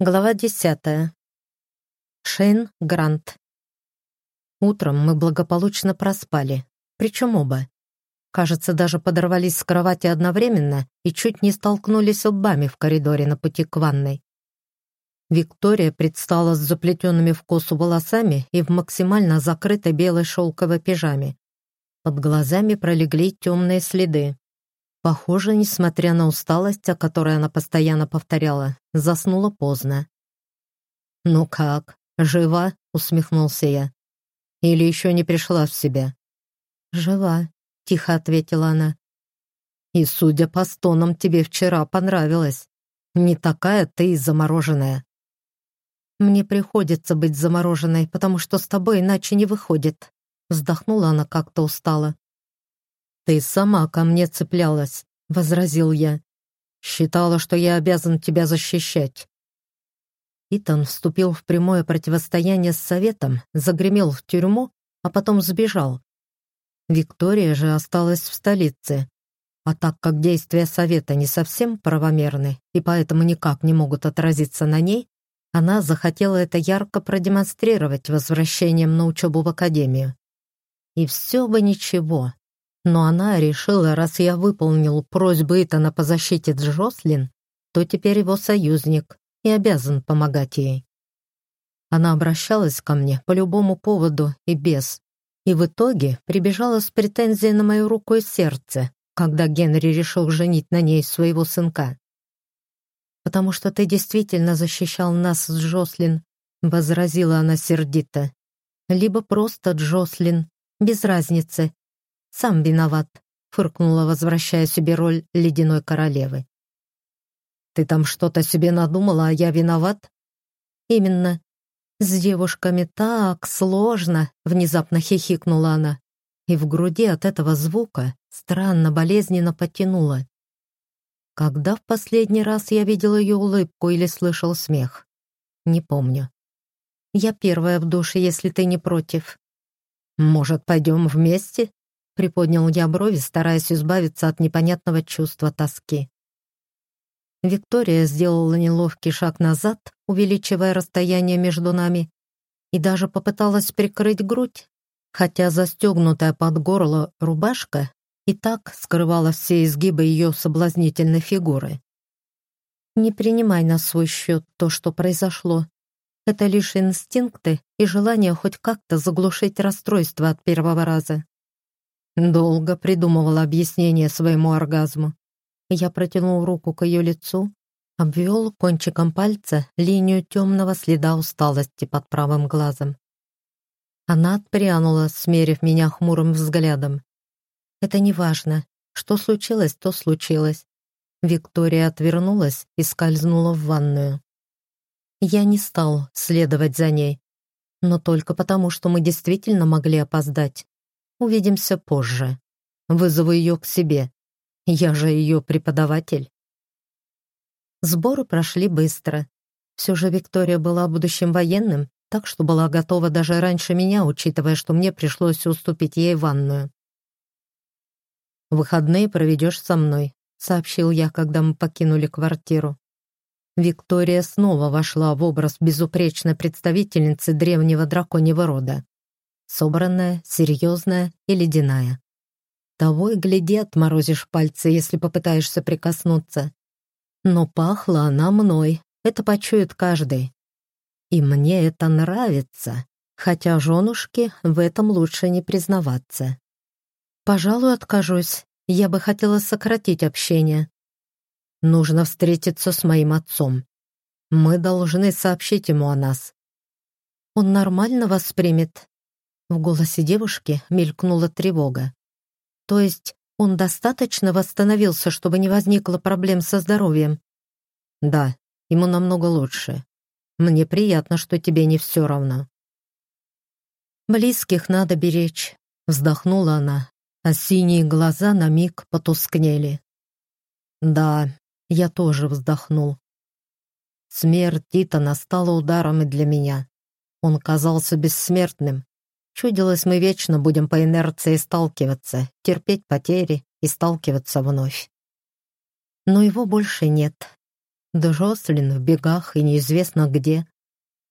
Глава десятая. Шейн Грант. Утром мы благополучно проспали, причем оба. Кажется, даже подорвались с кровати одновременно и чуть не столкнулись лбами в коридоре на пути к ванной. Виктория предстала с заплетенными в косу волосами и в максимально закрытой белой шелковой пижаме. Под глазами пролегли темные следы. Похоже, несмотря на усталость, о которой она постоянно повторяла, заснула поздно. «Ну как, жива?» — усмехнулся я. «Или еще не пришла в себя?» «Жива», — тихо ответила она. «И, судя по стонам, тебе вчера понравилось. Не такая ты и замороженная». «Мне приходится быть замороженной, потому что с тобой иначе не выходит», — вздохнула она как-то устало. «Ты сама ко мне цеплялась», — возразил я. «Считала, что я обязан тебя защищать». Итан вступил в прямое противостояние с Советом, загремел в тюрьму, а потом сбежал. Виктория же осталась в столице. А так как действия Совета не совсем правомерны и поэтому никак не могут отразиться на ней, она захотела это ярко продемонстрировать возвращением на учебу в академию. И все бы ничего, но она решила, раз я выполнил просьбу Итана по защите Джослин, то теперь его союзник и обязан помогать ей. Она обращалась ко мне по любому поводу и без, и в итоге прибежала с претензией на мою руку и сердце, когда Генри решил женить на ней своего сынка. «Потому что ты действительно защищал нас Джослин», — возразила она сердито. «Либо просто Джослин, без разницы, сам виноват», — фыркнула, возвращая себе роль ледяной королевы. «Ты там что-то себе надумала, а я виноват?» «Именно. С девушками так сложно», — внезапно хихикнула она. И в груди от этого звука странно болезненно потянуло. Когда в последний раз я видел ее улыбку или слышал смех? Не помню. Я первая в душе, если ты не против. Может, пойдем вместе? Приподнял я брови, стараясь избавиться от непонятного чувства тоски. Виктория сделала неловкий шаг назад, увеличивая расстояние между нами, и даже попыталась прикрыть грудь, хотя застегнутая под горло рубашка и так скрывала все изгибы ее соблазнительной фигуры. «Не принимай на свой счет то, что произошло. Это лишь инстинкты и желание хоть как-то заглушить расстройство от первого раза. Долго придумывала объяснение своему оргазму. Я протянул руку к ее лицу, обвел кончиком пальца линию темного следа усталости под правым глазом. Она отпрянула, смерив меня хмурым взглядом. «Это не важно. Что случилось, то случилось». Виктория отвернулась и скользнула в ванную. Я не стал следовать за ней, но только потому, что мы действительно могли опоздать. Увидимся позже. Вызову ее к себе. Я же ее преподаватель. Сборы прошли быстро. Все же Виктория была будущим военным, так что была готова даже раньше меня, учитывая, что мне пришлось уступить ей ванную. «Выходные проведешь со мной», — сообщил я, когда мы покинули квартиру. Виктория снова вошла в образ безупречной представительницы древнего драконьего рода собранная, серьезная и ледяная. Того и гляди, отморозишь пальцы, если попытаешься прикоснуться. Но пахла она мной, это почует каждый. И мне это нравится, хотя женушке в этом лучше не признаваться. Пожалуй, откажусь. Я бы хотела сократить общение. Нужно встретиться с моим отцом. Мы должны сообщить ему о нас. Он нормально воспримет, в голосе девушки мелькнула тревога. То есть он достаточно восстановился, чтобы не возникло проблем со здоровьем? Да, ему намного лучше. Мне приятно, что тебе не все равно. Близких надо беречь, вздохнула она, а синие глаза на миг потускнели. Да, я тоже вздохнул. Смерть Титана стала ударом и для меня. Он казался бессмертным, Чудилось, мы вечно будем по инерции сталкиваться, терпеть потери и сталкиваться вновь. Но его больше нет. Джослин в бегах и неизвестно где.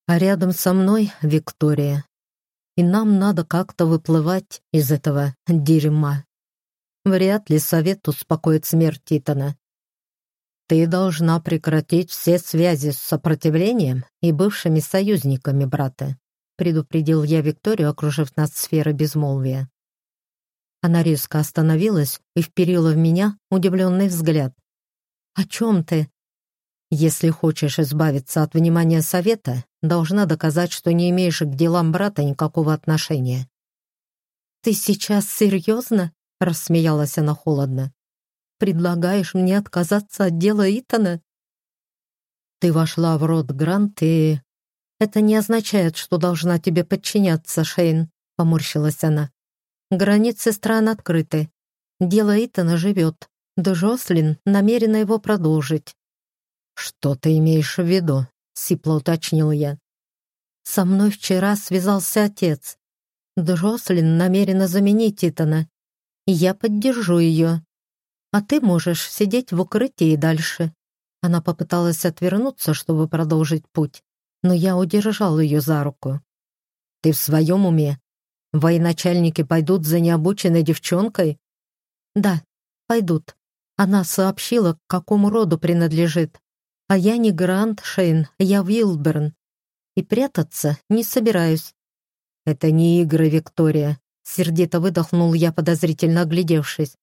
А рядом со мной Виктория. И нам надо как-то выплывать из этого дерьма. Вряд ли совет успокоит смерть Титана. Ты должна прекратить все связи с сопротивлением и бывшими союзниками брата, предупредил я Викторию, окружив нас сферой безмолвия. Она резко остановилась и вперила в меня удивленный взгляд. «О чем ты?» «Если хочешь избавиться от внимания совета, должна доказать, что не имеешь к делам брата никакого отношения». «Ты сейчас серьезно?» — рассмеялась она холодно предлагаешь мне отказаться от дела Итана?» «Ты вошла в рот Грант, и...» «Это не означает, что должна тебе подчиняться, Шейн», — поморщилась она. «Границы стран открыты. Дело Итана живет. Да Жослин намерена его продолжить». «Что ты имеешь в виду?» — сипло уточнил я. «Со мной вчера связался отец. Джослин намерена заменить Итана, я поддержу ее а ты можешь сидеть в укрытии дальше». Она попыталась отвернуться, чтобы продолжить путь, но я удержал ее за руку. «Ты в своем уме? Военачальники пойдут за необученной девчонкой?» «Да, пойдут. Она сообщила, к какому роду принадлежит. А я не Грант Шейн, я Вилберн. И прятаться не собираюсь». «Это не игры, Виктория», — сердито выдохнул я, подозрительно оглядевшись.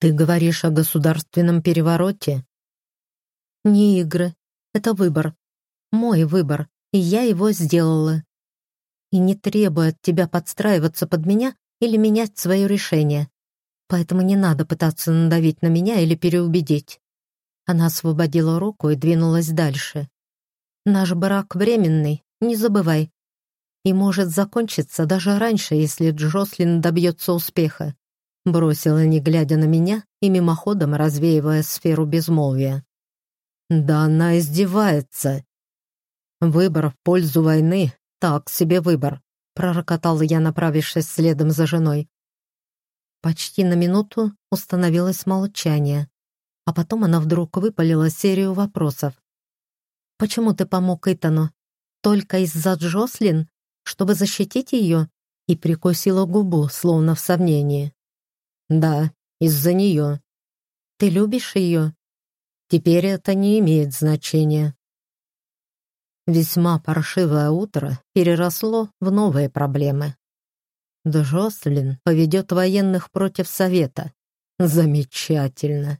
Ты говоришь о государственном перевороте? Не игры. Это выбор. Мой выбор. И я его сделала. И не требую от тебя подстраиваться под меня или менять свое решение. Поэтому не надо пытаться надавить на меня или переубедить. Она освободила руку и двинулась дальше. Наш брак временный, не забывай. И может закончиться даже раньше, если Джослин добьется успеха бросила, не глядя на меня и мимоходом развеивая сферу безмолвия. «Да она издевается!» «Выбор в пользу войны — так себе выбор», — пророкотал я, направившись следом за женой. Почти на минуту установилось молчание, а потом она вдруг выпалила серию вопросов. «Почему ты помог Итану? Только из-за Джослин? Чтобы защитить ее?» И прикусила губу, словно в сомнении. Да, из-за нее. Ты любишь ее? Теперь это не имеет значения. Весьма паршивое утро переросло в новые проблемы. Джослин поведет военных против Совета. Замечательно.